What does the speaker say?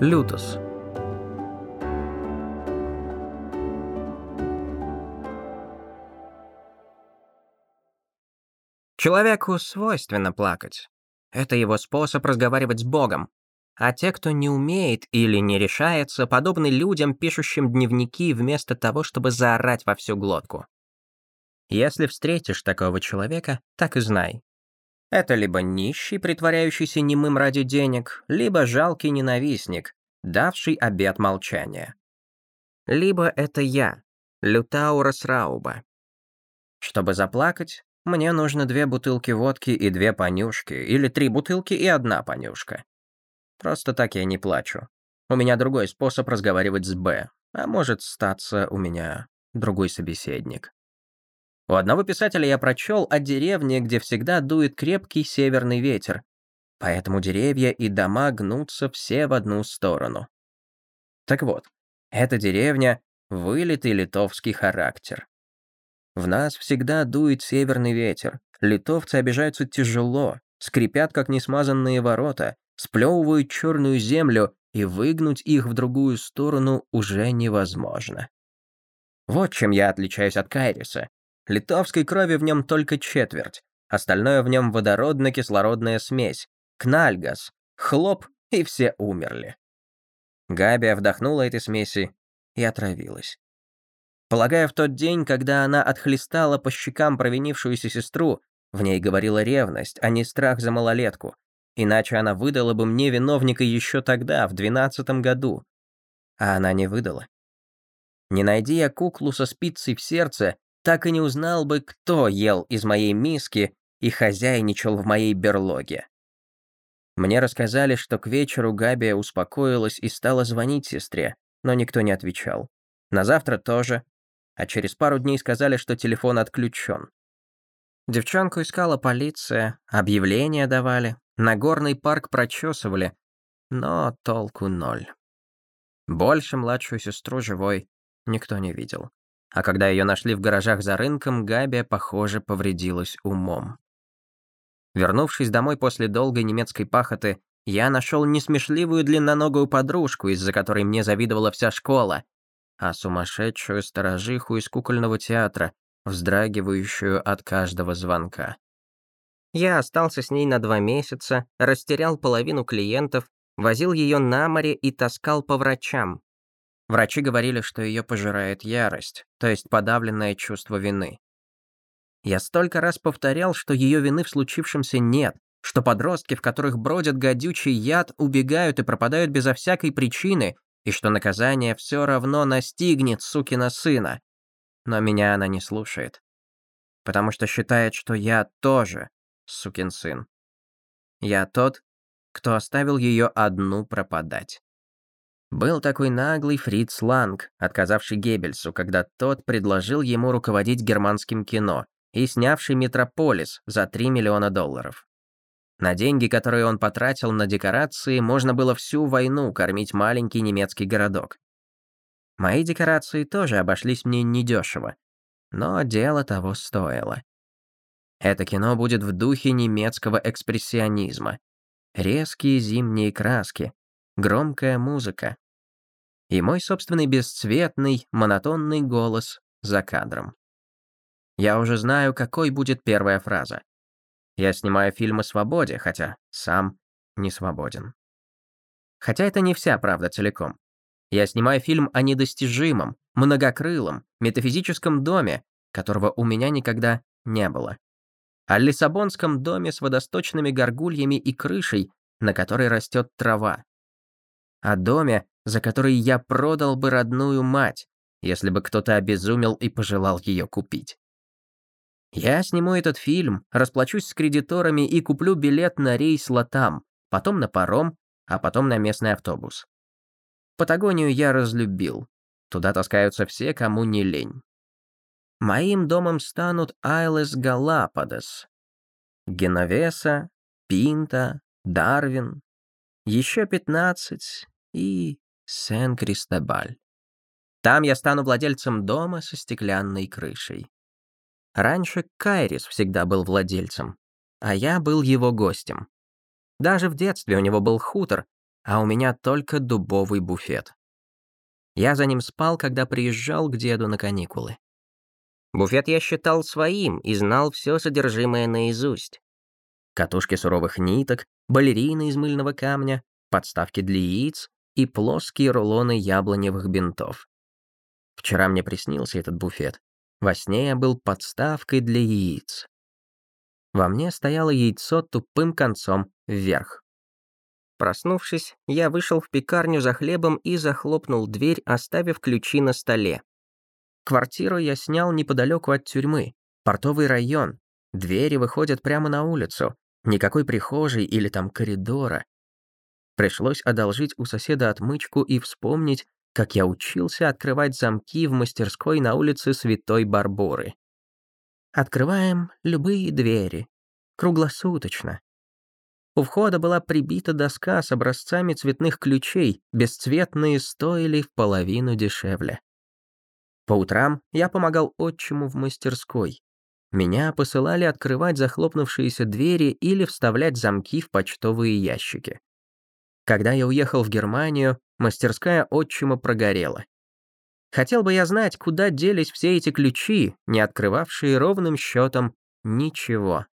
Лютос. Человеку свойственно плакать. Это его способ разговаривать с Богом. А те, кто не умеет или не решается, подобны людям, пишущим дневники вместо того, чтобы заорать во всю глотку. Если встретишь такого человека, так и знай. Это либо нищий, притворяющийся немым ради денег, либо жалкий ненавистник, давший обет молчания. Либо это я, Лютаурос Рауба. Чтобы заплакать, мне нужно две бутылки водки и две понюшки, или три бутылки и одна понюшка. Просто так я не плачу. У меня другой способ разговаривать с Б, а может статься у меня другой собеседник. У одного писателя я прочел о деревне, где всегда дует крепкий северный ветер, поэтому деревья и дома гнутся все в одну сторону. Так вот, эта деревня — вылитый литовский характер. В нас всегда дует северный ветер, литовцы обижаются тяжело, скрипят, как несмазанные ворота, сплевывают черную землю, и выгнуть их в другую сторону уже невозможно. Вот чем я отличаюсь от Кайриса. Литовской крови в нем только четверть, остальное в нем водородно-кислородная смесь, кнальгас, хлоп, и все умерли. Габия вдохнула эти смеси и отравилась. Полагаю, в тот день, когда она отхлестала по щекам провинившуюся сестру, в ней говорила ревность, а не страх за малолетку, Иначе она выдала бы мне виновника еще тогда, в двенадцатом году. А она не выдала. Не найди я куклу со спицей в сердце, так и не узнал бы, кто ел из моей миски и хозяйничал в моей берлоге. Мне рассказали, что к вечеру Габия успокоилась и стала звонить сестре, но никто не отвечал. На завтра тоже, а через пару дней сказали, что телефон отключен. Девчонку искала полиция, объявления давали, Нагорный парк прочесывали, но толку ноль. Больше младшую сестру живой никто не видел. А когда ее нашли в гаражах за рынком, Габия, похоже, повредилась умом. Вернувшись домой после долгой немецкой пахоты, я нашел несмешливую длинноногую подружку, из-за которой мне завидовала вся школа, а сумасшедшую сторожиху из кукольного театра, вздрагивающую от каждого звонка. Я остался с ней на два месяца, растерял половину клиентов, возил ее на море и таскал по врачам. Врачи говорили, что ее пожирает ярость, то есть подавленное чувство вины. Я столько раз повторял, что ее вины в случившемся нет, что подростки, в которых бродит гадючий яд, убегают и пропадают безо всякой причины, и что наказание все равно настигнет сукина сына. Но меня она не слушает. Потому что считает, что я тоже сукин сын. Я тот, кто оставил ее одну пропадать. Был такой наглый Фриц Ланг, отказавший Геббельсу, когда тот предложил ему руководить германским кино и снявший «Метрополис» за 3 миллиона долларов. На деньги, которые он потратил на декорации, можно было всю войну кормить маленький немецкий городок. Мои декорации тоже обошлись мне недешево, но дело того стоило. Это кино будет в духе немецкого экспрессионизма. Резкие зимние краски, громкая музыка. И мой собственный бесцветный, монотонный голос за кадром. Я уже знаю, какой будет первая фраза. Я снимаю фильм о свободе, хотя сам не свободен. Хотя это не вся правда целиком. Я снимаю фильм о недостижимом, многокрылом, метафизическом доме, которого у меня никогда не было о Лиссабонском доме с водосточными горгульями и крышей, на которой растет трава. О доме, за который я продал бы родную мать, если бы кто-то обезумел и пожелал ее купить. Я сниму этот фильм, расплачусь с кредиторами и куплю билет на рейс Латам, потом на паром, а потом на местный автобус. Патагонию я разлюбил. Туда таскаются все, кому не лень. Моим домом станут Айлес Галападос, Геновеса, Пинта, Дарвин, еще пятнадцать и Сен-Кристобаль. Там я стану владельцем дома со стеклянной крышей. Раньше Кайрис всегда был владельцем, а я был его гостем. Даже в детстве у него был хутор, а у меня только дубовый буфет. Я за ним спал, когда приезжал к деду на каникулы. Буфет я считал своим и знал все содержимое наизусть. Катушки суровых ниток, балерины из мыльного камня, подставки для яиц и плоские рулоны яблоневых бинтов. Вчера мне приснился этот буфет. Во сне я был подставкой для яиц. Во мне стояло яйцо тупым концом вверх. Проснувшись, я вышел в пекарню за хлебом и захлопнул дверь, оставив ключи на столе. Квартиру я снял неподалеку от тюрьмы. Портовый район. Двери выходят прямо на улицу. Никакой прихожей или там коридора. Пришлось одолжить у соседа отмычку и вспомнить, как я учился открывать замки в мастерской на улице Святой Барборы. Открываем любые двери. Круглосуточно. У входа была прибита доска с образцами цветных ключей, бесцветные стоили в половину дешевле. По утрам я помогал отчиму в мастерской. Меня посылали открывать захлопнувшиеся двери или вставлять замки в почтовые ящики. Когда я уехал в Германию, мастерская отчима прогорела. Хотел бы я знать, куда делись все эти ключи, не открывавшие ровным счетом ничего.